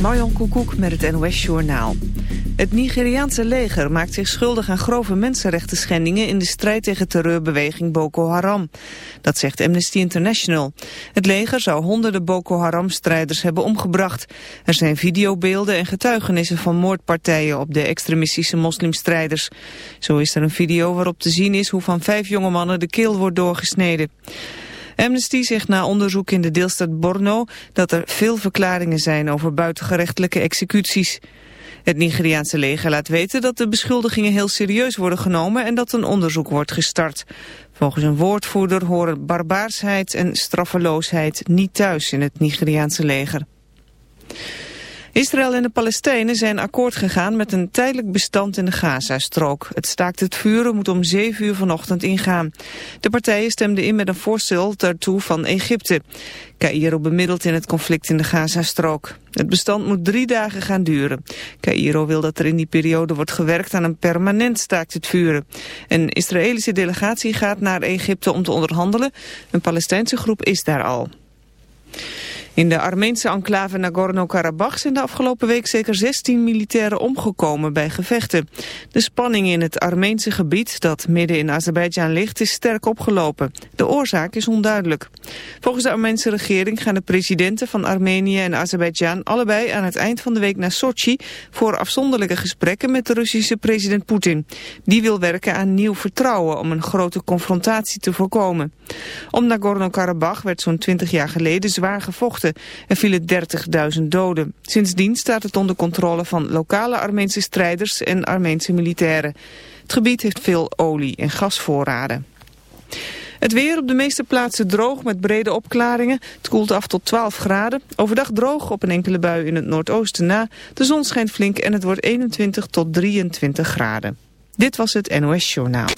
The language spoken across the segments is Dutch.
Marjan Koekoek met het NOS Journaal. Het Nigeriaanse leger maakt zich schuldig aan grove mensenrechten schendingen in de strijd tegen terreurbeweging Boko Haram. Dat zegt Amnesty International. Het leger zou honderden Boko Haram-strijders hebben omgebracht. Er zijn videobeelden en getuigenissen van moordpartijen op de extremistische moslimstrijders. Zo is er een video waarop te zien is hoe van vijf jonge mannen de keel wordt doorgesneden. Amnesty zegt na onderzoek in de deelstaat Borno dat er veel verklaringen zijn over buitengerechtelijke executies. Het Nigeriaanse leger laat weten dat de beschuldigingen heel serieus worden genomen en dat een onderzoek wordt gestart. Volgens een woordvoerder horen barbaarsheid en straffeloosheid niet thuis in het Nigeriaanse leger. Israël en de Palestijnen zijn akkoord gegaan met een tijdelijk bestand in de Gazastrook. Het staakt het vuren moet om 7 uur vanochtend ingaan. De partijen stemden in met een voorstel daartoe van Egypte. Cairo bemiddelt in het conflict in de Gazastrook. Het bestand moet drie dagen gaan duren. Cairo wil dat er in die periode wordt gewerkt aan een permanent staakt het vuren. Een Israëlische delegatie gaat naar Egypte om te onderhandelen. Een Palestijnse groep is daar al. In de Armeense enclave Nagorno-Karabakh zijn de afgelopen week zeker 16 militairen omgekomen bij gevechten. De spanning in het Armeense gebied, dat midden in Azerbeidzjan ligt, is sterk opgelopen. De oorzaak is onduidelijk. Volgens de Armeense regering gaan de presidenten van Armenië en Azerbeidzjan allebei aan het eind van de week naar Sochi voor afzonderlijke gesprekken met de Russische president Poetin. Die wil werken aan nieuw vertrouwen om een grote confrontatie te voorkomen. Om Nagorno-Karabakh werd zo'n 20 jaar geleden zwaar gevochten er vielen 30.000 doden. Sindsdien staat het onder controle van lokale Armeense strijders en Armeense militairen. Het gebied heeft veel olie- en gasvoorraden. Het weer op de meeste plaatsen droog met brede opklaringen. Het koelt af tot 12 graden. Overdag droog op een enkele bui in het noordoosten na. De zon schijnt flink en het wordt 21 tot 23 graden. Dit was het NOS Journaal.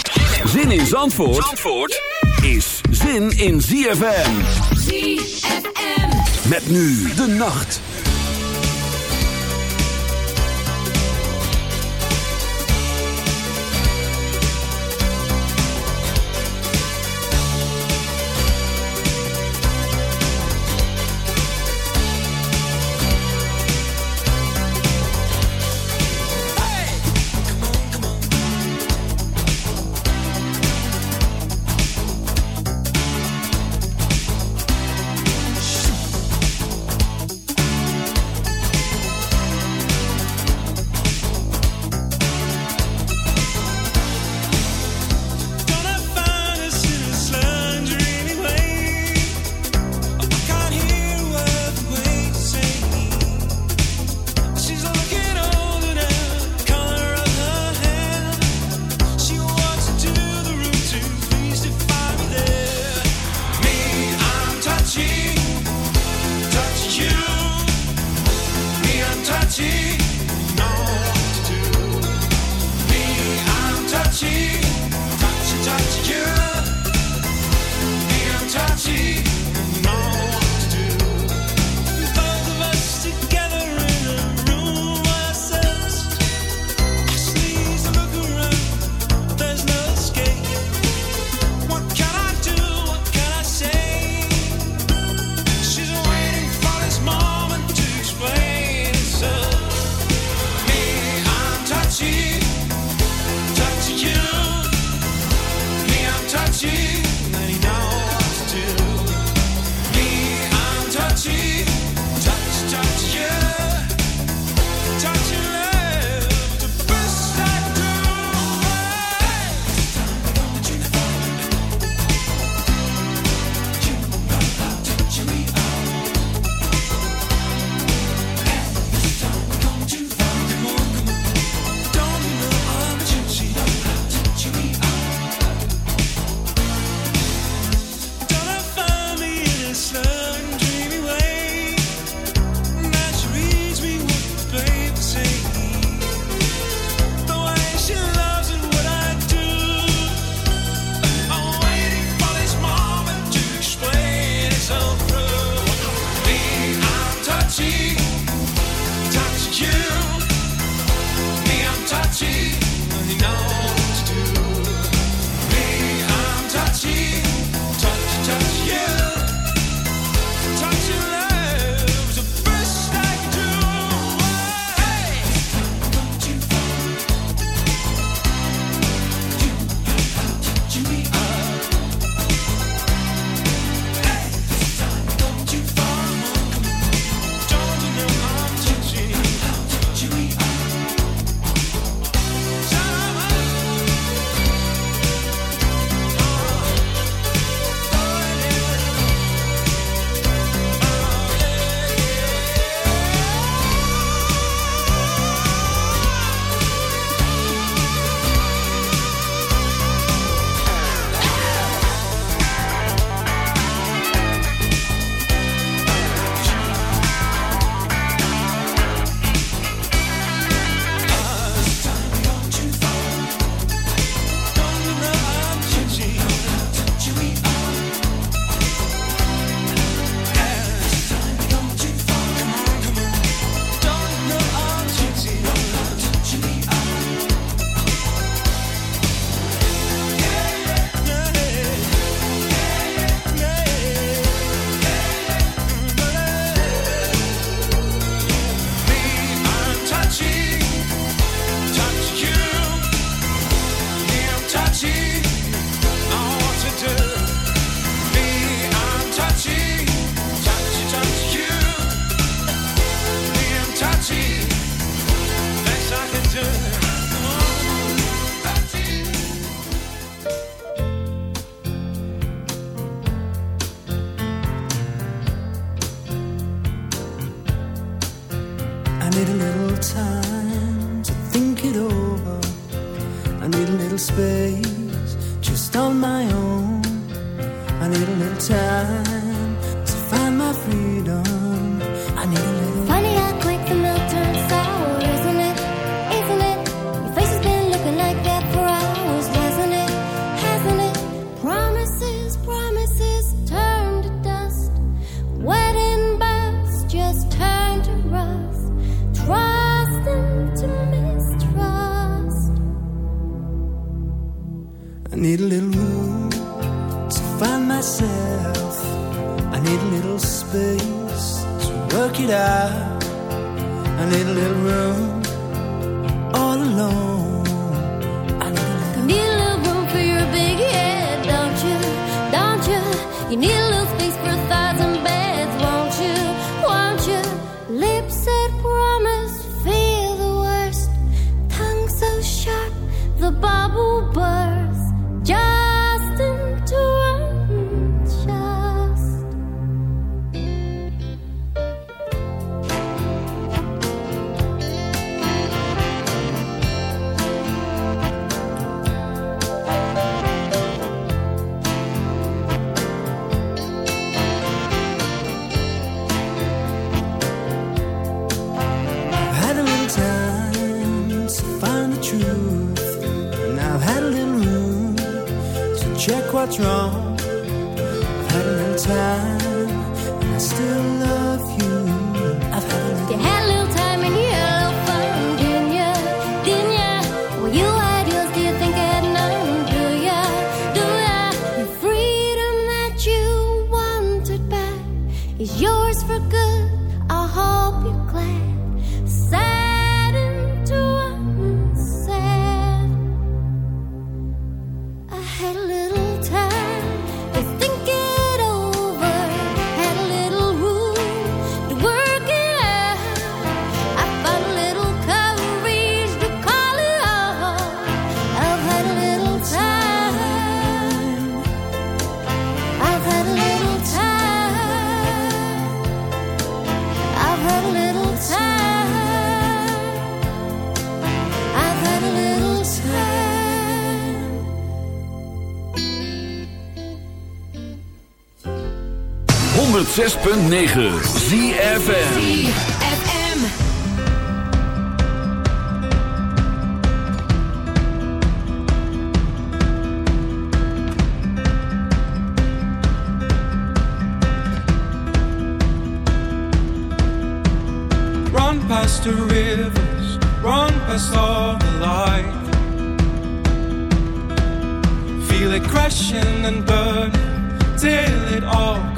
Zin in Zandvoort, Zandvoort is zin in ZFM. ZFM. Met nu de nacht. tiny little room all alone. what's wrong. 106.9 ZFN past the rivers, run past all the light. Feel it crashing and burning till it all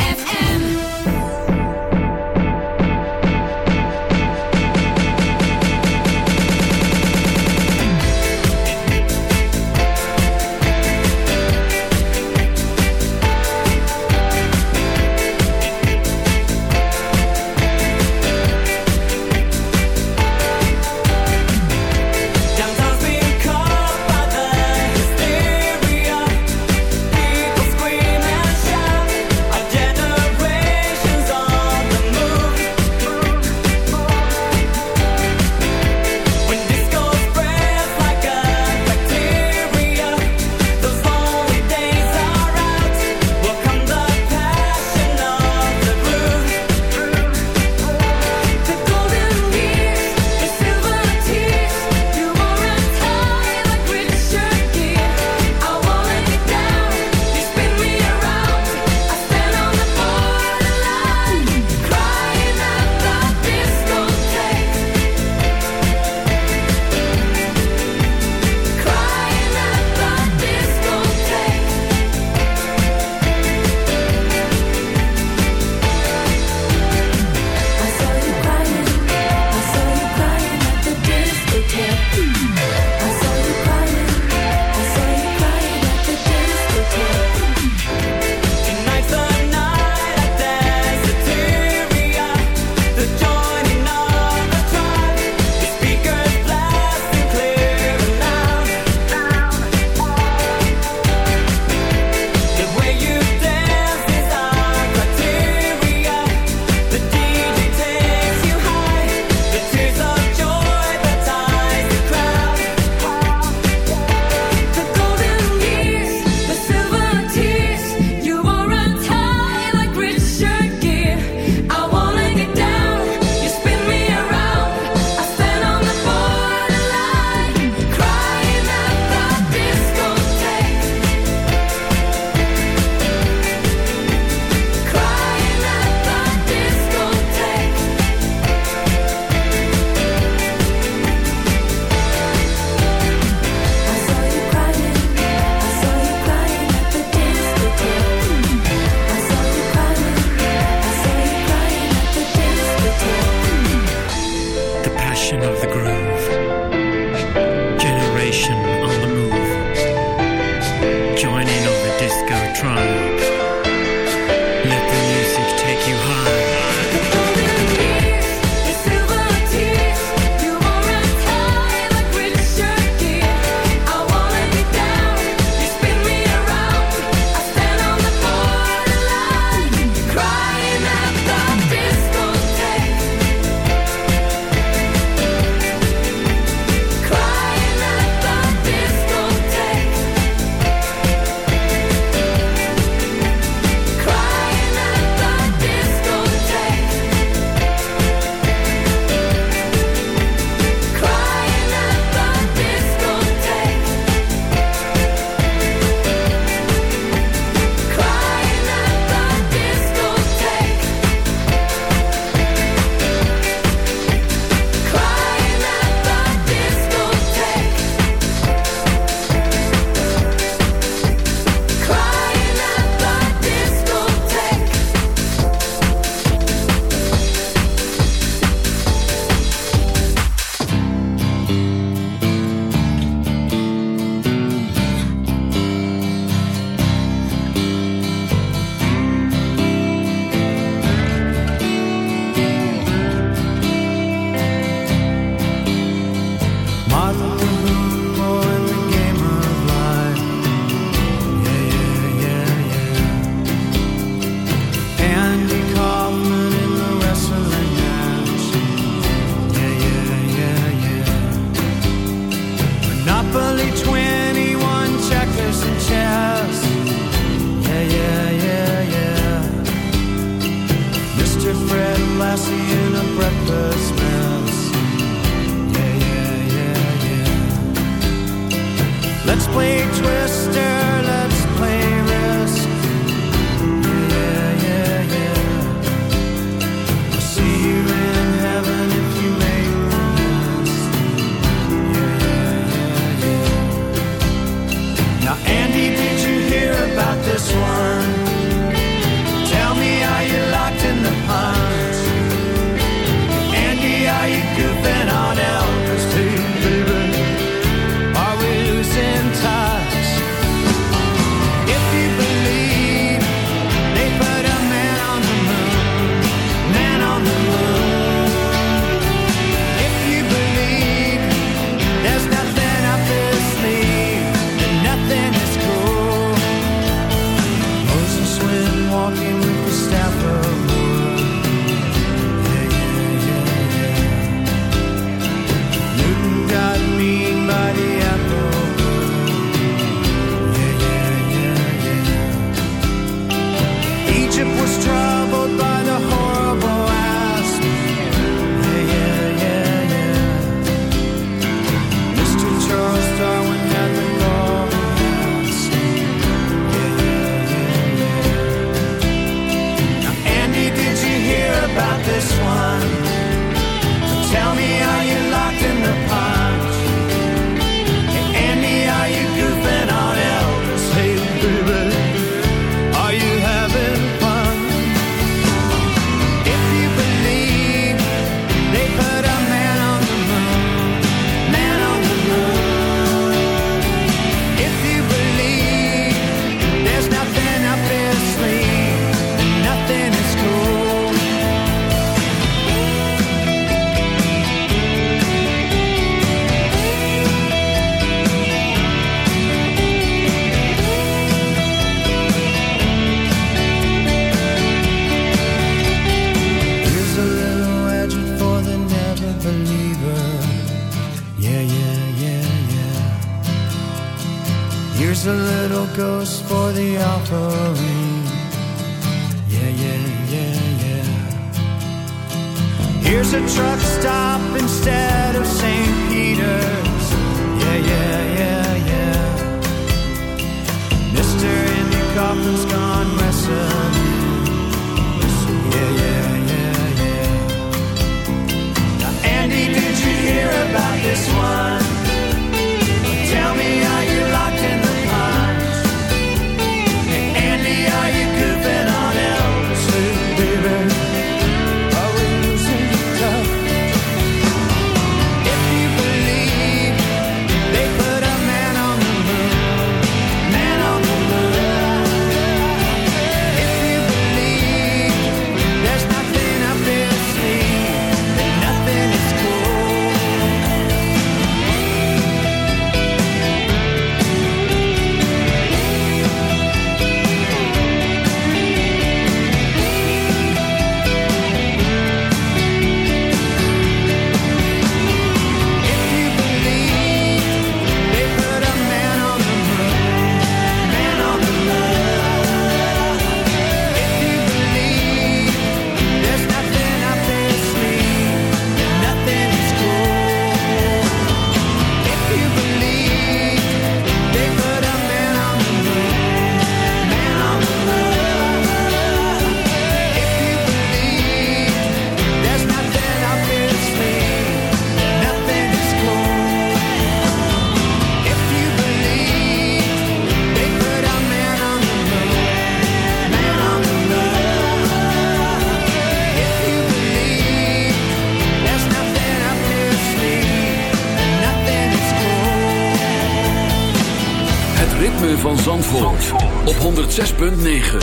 Op 106.9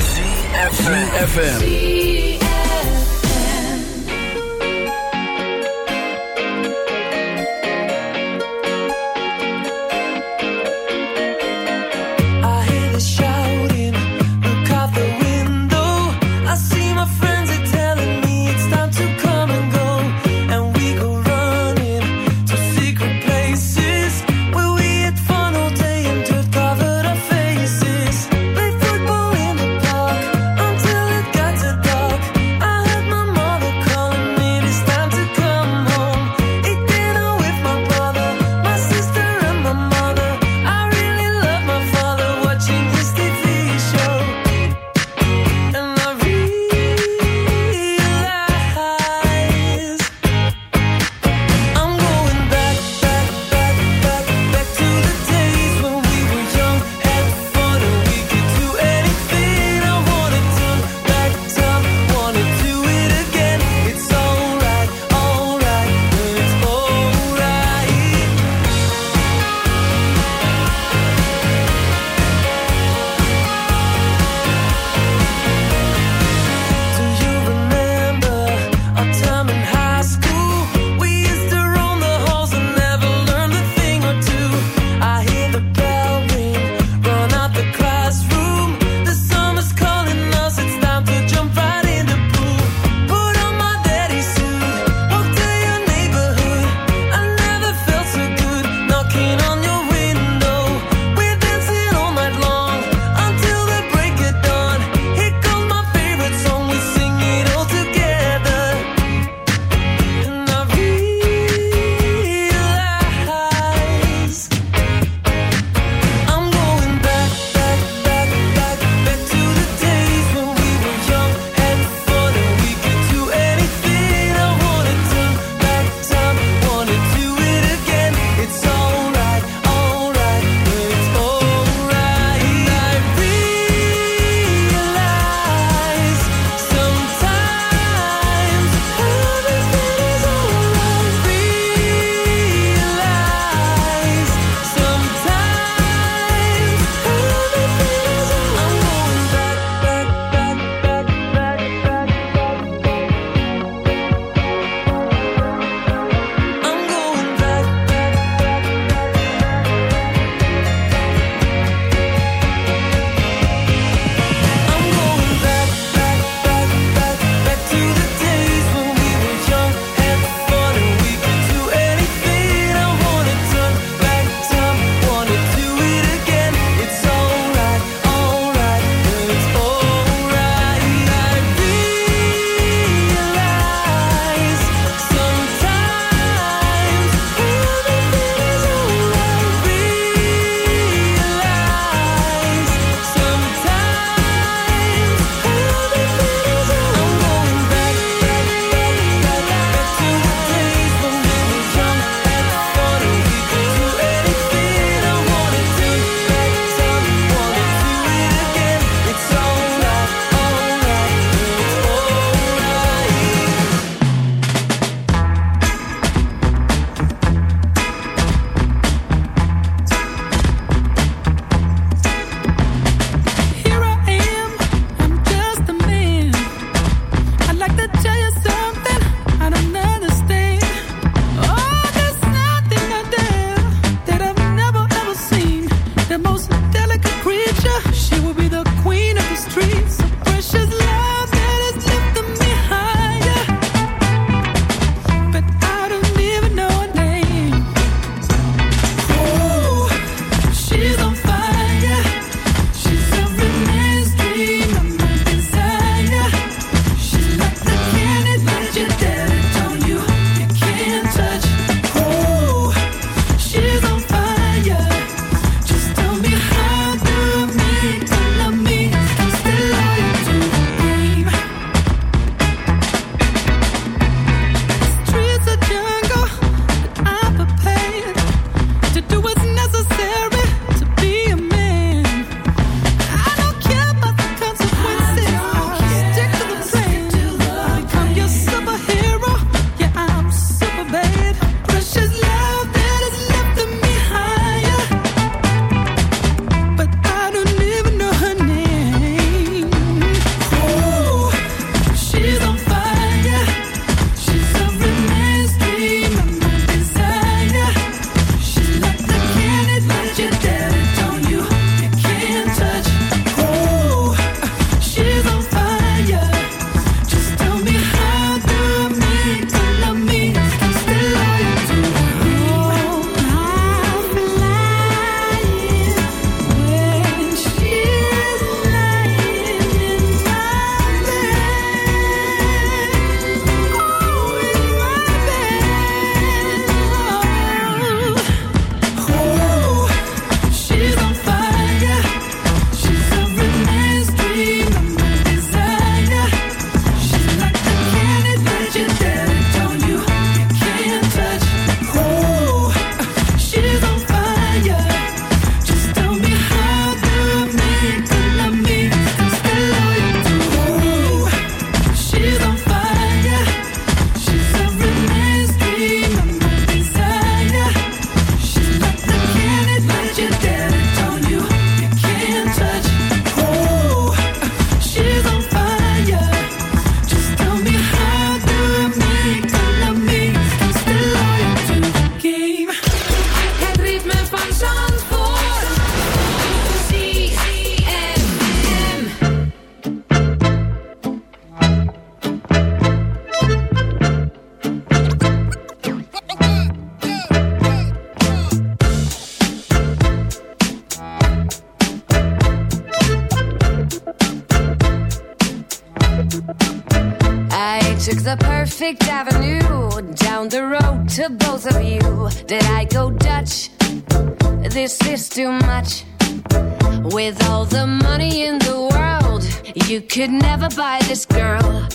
FM.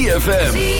ZFM.